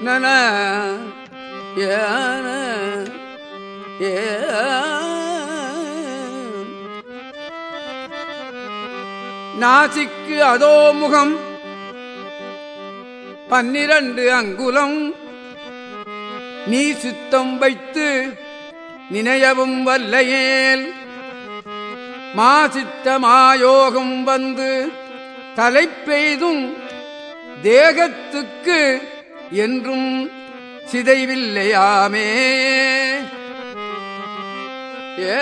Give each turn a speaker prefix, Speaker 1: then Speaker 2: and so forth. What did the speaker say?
Speaker 1: நன ஏன ஏ நாசிக்கு அதோ முகம் பன்னிரண்டு அங்குலம் நீ சுத்தம் வைத்து நினையவும் வல்லையேல் மாசித்த மாயோகம் வந்து தலை பெய்தும் தேகத்துக்கு என்றும் சிதைவில்லையாமே ஏ